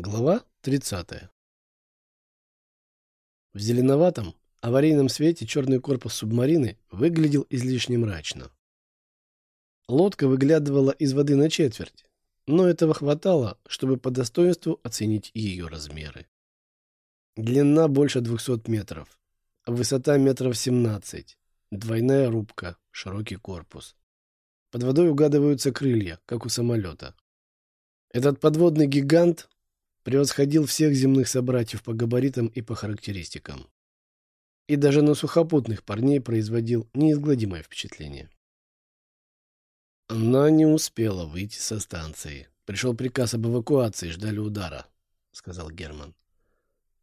Глава 30. В зеленоватом, аварийном свете черный корпус субмарины выглядел излишне мрачно. Лодка выглядывала из воды на четверть, но этого хватало, чтобы по достоинству оценить ее размеры. Длина больше 200 метров, высота метров 17, двойная рубка, широкий корпус. Под водой угадываются крылья, как у самолета. Этот подводный гигант превосходил всех земных собратьев по габаритам и по характеристикам. И даже на сухопутных парней производил неизгладимое впечатление. Она не успела выйти со станции. Пришел приказ об эвакуации, ждали удара, — сказал Герман.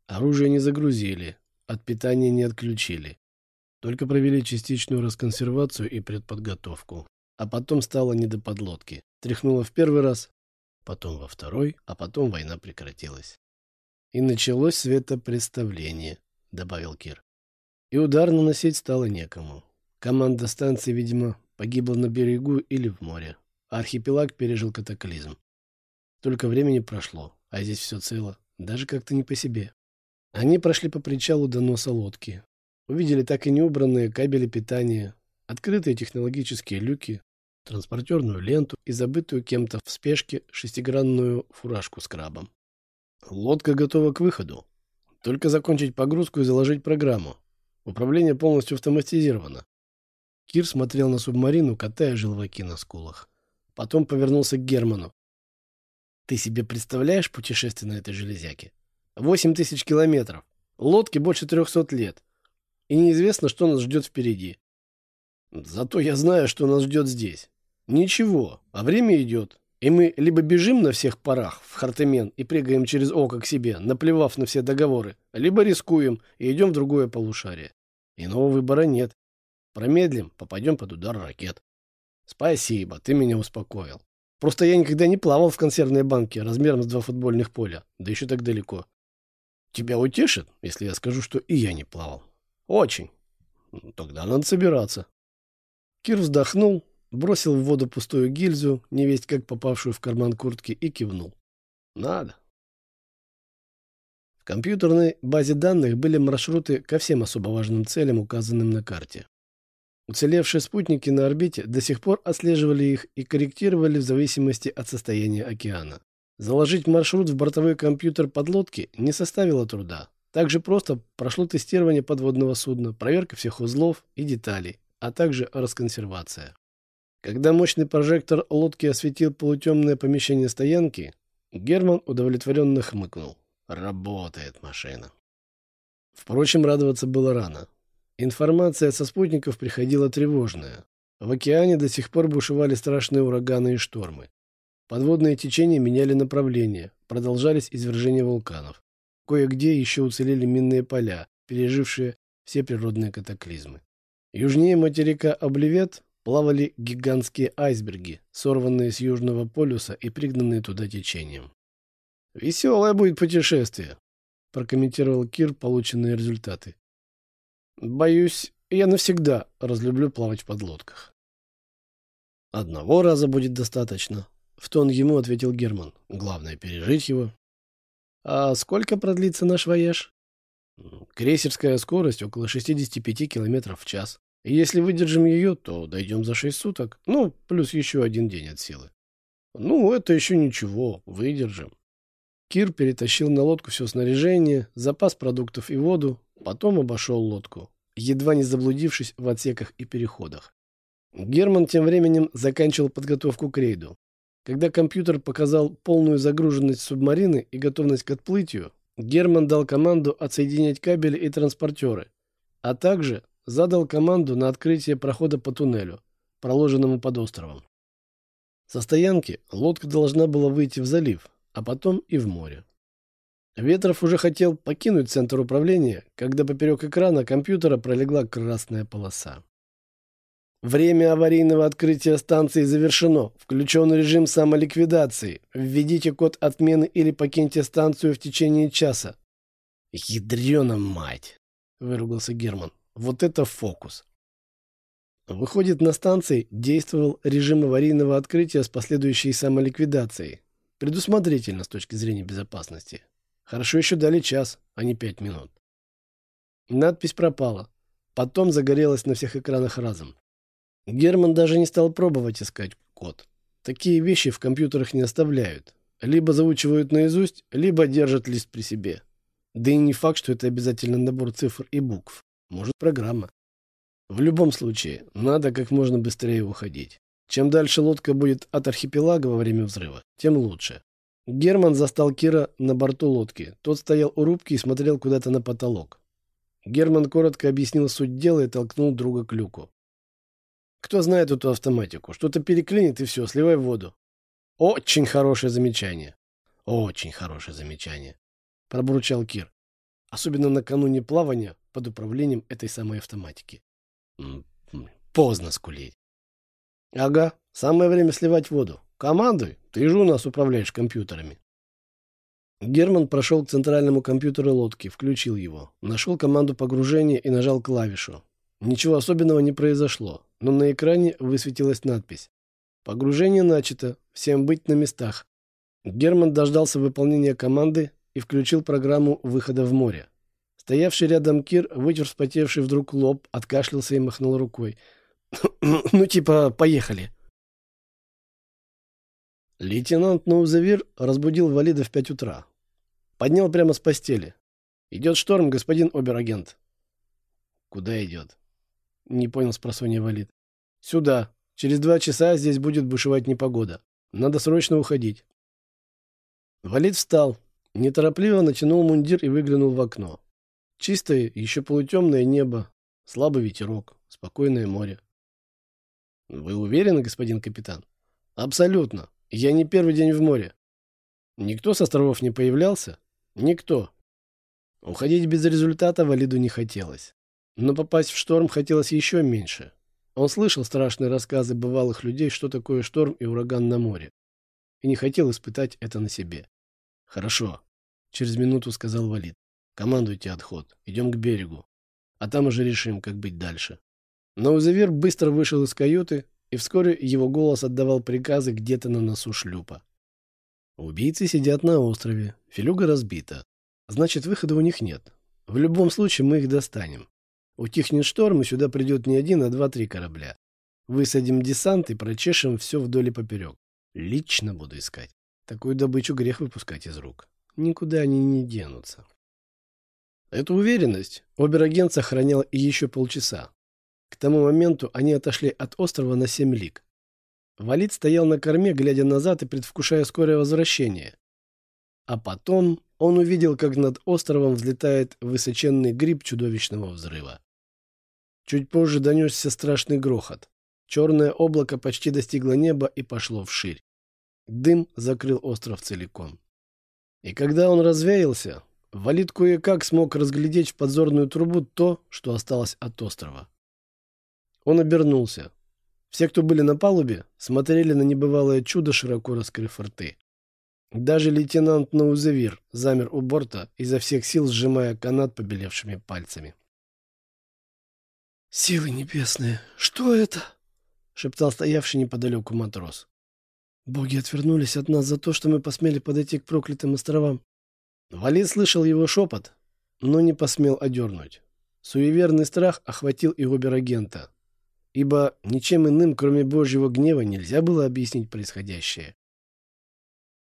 Оружие не загрузили, от питания не отключили. Только провели частичную расконсервацию и предподготовку. А потом стало не до подлодки. Тряхнуло в первый раз, потом во второй, а потом война прекратилась. И началось светопредставление, добавил Кир. И удар наносить стало некому. Команда станции, видимо, погибла на берегу или в море. А архипелаг пережил катаклизм. Только времени прошло, а здесь все цело, даже как-то не по себе. Они прошли по причалу до носа лодки. Увидели так и не убранные кабели питания, открытые технологические люки, транспортерную ленту и забытую кем-то в спешке шестигранную фуражку с крабом. Лодка готова к выходу. Только закончить погрузку и заложить программу. Управление полностью автоматизировано. Кир смотрел на субмарину, катая желваки на скулах. Потом повернулся к Герману. «Ты себе представляешь путешествие на этой железяке? Восемь тысяч километров. Лодке больше трехсот лет. И неизвестно, что нас ждет впереди. Зато я знаю, что нас ждет здесь. Ничего, а время идет. И мы либо бежим на всех парах в Хартемен и прыгаем через око к себе, наплевав на все договоры, либо рискуем и идем в другое полушарие. Иного выбора нет. Промедлим, попадем под удар ракет. Спасибо, ты меня успокоил. Просто я никогда не плавал в консервной банке размером с два футбольных поля, да еще так далеко. Тебя утешит, если я скажу, что и я не плавал. Очень. Тогда надо собираться. Кир вздохнул, бросил в воду пустую гильзу, невесть как попавшую в карман куртки, и кивнул. Надо. В компьютерной базе данных были маршруты ко всем особо важным целям, указанным на карте. Уцелевшие спутники на орбите до сих пор отслеживали их и корректировали в зависимости от состояния океана. Заложить маршрут в бортовой компьютер подлодки не составило труда. Также просто прошло тестирование подводного судна, проверка всех узлов и деталей, а также расконсервация. Когда мощный прожектор лодки осветил полутемное помещение стоянки, Герман удовлетворенно хмыкнул. Работает машина. Впрочем, радоваться было рано. Информация со спутников приходила тревожная. В океане до сих пор бушевали страшные ураганы и штормы. Подводные течения меняли направление, продолжались извержения вулканов. Кое-где еще уцелели минные поля, пережившие все природные катаклизмы. Южнее материка Обливет плавали гигантские айсберги, сорванные с Южного полюса и пригнанные туда течением. «Веселое будет путешествие», — прокомментировал Кир полученные результаты. «Боюсь, я навсегда разлюблю плавать в подлодках». «Одного раза будет достаточно», — в тон ему ответил Герман. «Главное — пережить его». «А сколько продлится наш вояж?» «Крейсерская скорость около 65 км в час. Если выдержим ее, то дойдем за шесть суток. Ну, плюс еще один день от силы. Ну, это еще ничего, выдержим. Кир перетащил на лодку все снаряжение, запас продуктов и воду, потом обошел лодку, едва не заблудившись в отсеках и переходах. Герман тем временем заканчивал подготовку к рейду. Когда компьютер показал полную загруженность субмарины и готовность к отплытию, Герман дал команду отсоединять кабели и транспортеры, а также задал команду на открытие прохода по туннелю, проложенному под островом. Со стоянки лодка должна была выйти в залив, а потом и в море. Ветров уже хотел покинуть центр управления, когда поперек экрана компьютера пролегла красная полоса. Время аварийного открытия станции завершено. Включен режим самоликвидации. Введите код отмены или покиньте станцию в течение часа. «Ядрена мать!» — выругался Герман. Вот это фокус. Выходит, на станции действовал режим аварийного открытия с последующей самоликвидацией. Предусмотрительно с точки зрения безопасности. Хорошо еще дали час, а не пять минут. Надпись пропала. Потом загорелась на всех экранах разом. Герман даже не стал пробовать искать код. Такие вещи в компьютерах не оставляют. Либо заучивают наизусть, либо держат лист при себе. Да и не факт, что это обязательно набор цифр и букв. Может, программа. В любом случае, надо как можно быстрее уходить. Чем дальше лодка будет от архипелага во время взрыва, тем лучше. Герман застал Кира на борту лодки. Тот стоял у рубки и смотрел куда-то на потолок. Герман коротко объяснил суть дела и толкнул друга к люку. «Кто знает эту автоматику? Что-то переклинит и все, сливай воду». «Очень хорошее замечание». «Очень хорошее замечание», — пробурчал Кир. Особенно накануне плавания под управлением этой самой автоматики. Поздно скулить. Ага, самое время сливать воду. Командуй, ты же у нас управляешь компьютерами. Герман прошел к центральному компьютеру лодки, включил его, нашел команду погружения и нажал клавишу. Ничего особенного не произошло, но на экране высветилась надпись. Погружение начато, всем быть на местах. Герман дождался выполнения команды и включил программу выхода в море. Стоявший рядом Кир вытер вспотевший вдруг лоб, откашлялся и махнул рукой. «Ну, типа, поехали!» Лейтенант Наузавир разбудил Валида в пять утра. Поднял прямо с постели. «Идет шторм, господин обер-агент». «Куда идет?» Не понял спросонья Валид. «Сюда. Через два часа здесь будет бушевать непогода. Надо срочно уходить». Валид встал, неторопливо натянул мундир и выглянул в окно. Чистое, еще полутемное небо, слабый ветерок, спокойное море. Вы уверены, господин капитан? Абсолютно. Я не первый день в море. Никто с островов не появлялся? Никто. Уходить без результата Валиду не хотелось. Но попасть в шторм хотелось еще меньше. Он слышал страшные рассказы бывалых людей, что такое шторм и ураган на море. И не хотел испытать это на себе. «Хорошо», — через минуту сказал Валид. Командуйте отход. Идем к берегу. А там уже решим, как быть дальше. Наузавир быстро вышел из каюты, и вскоре его голос отдавал приказы где-то на носу шлюпа. Убийцы сидят на острове. Филюга разбита. Значит, выхода у них нет. В любом случае мы их достанем. Утихнет шторм, и сюда придет не один, а два-три корабля. Высадим десант и прочешем все вдоль и поперек. Лично буду искать. Такую добычу грех выпускать из рук. Никуда они не денутся. Эту уверенность обер-агент сохранял и еще полчаса. К тому моменту они отошли от острова на семь лиг. Валид стоял на корме, глядя назад и предвкушая скорое возвращение. А потом он увидел, как над островом взлетает высоченный гриб чудовищного взрыва. Чуть позже донесся страшный грохот. Черное облако почти достигло неба и пошло вширь. Дым закрыл остров целиком. И когда он развеялся, Валид кое-как смог разглядеть в подзорную трубу то, что осталось от острова. Он обернулся. Все, кто были на палубе, смотрели на небывалое чудо, широко раскрыв рты. Даже лейтенант Наузевир замер у борта, изо всех сил сжимая канат побелевшими пальцами. «Силы небесные, что это?» — шептал стоявший неподалеку матрос. «Боги отвернулись от нас за то, что мы посмели подойти к проклятым островам. Валид слышал его шепот, но не посмел одернуть. Суеверный страх охватил и обер-агента, ибо ничем иным, кроме Божьего гнева, нельзя было объяснить происходящее.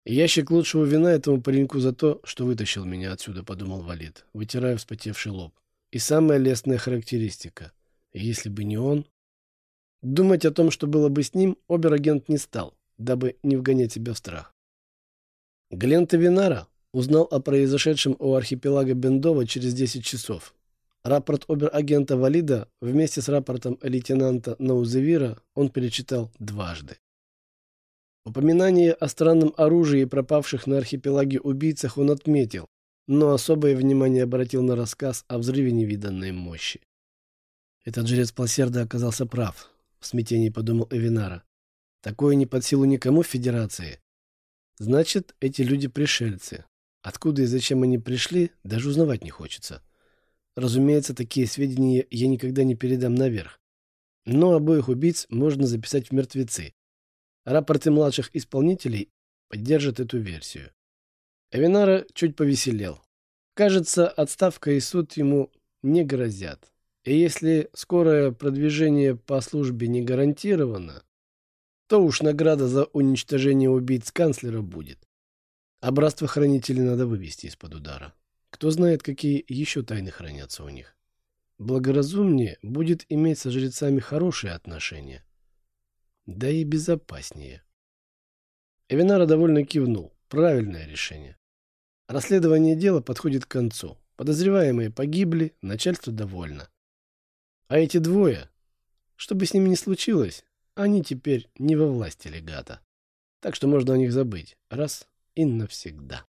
«Ящик лучшего вина этому пареньку за то, что вытащил меня отсюда», — подумал Валид, вытирая вспотевший лоб. «И самая лестная характеристика. Если бы не он...» Думать о том, что было бы с ним, обер-агент не стал, дабы не вгонять себя в страх. Глента Винара, Узнал о произошедшем у архипелага Бендова через 10 часов. Рапорт обер-агента Валида вместе с рапортом лейтенанта Наузевира он перечитал дважды. Упоминание о странном оружии и пропавших на архипелаге убийцах он отметил, но особое внимание обратил на рассказ о взрыве невиданной мощи. Этот жрец Пласерда оказался прав, в смятении подумал Эвинара. Такое не под силу никому в Федерации. Значит, эти люди пришельцы, Откуда и зачем они пришли, даже узнавать не хочется. Разумеется, такие сведения я никогда не передам наверх. Но обоих убийц можно записать в мертвецы. Рапорты младших исполнителей поддержит эту версию. Эвинара чуть повеселел. Кажется, отставка и суд ему не грозят. И если скорое продвижение по службе не гарантировано, то уж награда за уничтожение убийц канцлера будет. А братство-хранителей надо вывести из-под удара. Кто знает, какие еще тайны хранятся у них. Благоразумнее будет иметь со жрецами хорошие отношения. Да и безопаснее. Эвинара довольно кивнул. Правильное решение. Расследование дела подходит к концу. Подозреваемые погибли, начальство довольно. А эти двое, что бы с ними ни случилось, они теперь не во власти легата. Так что можно о них забыть раз и навсегда.